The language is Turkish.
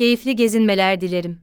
Keyifli gezinmeler dilerim.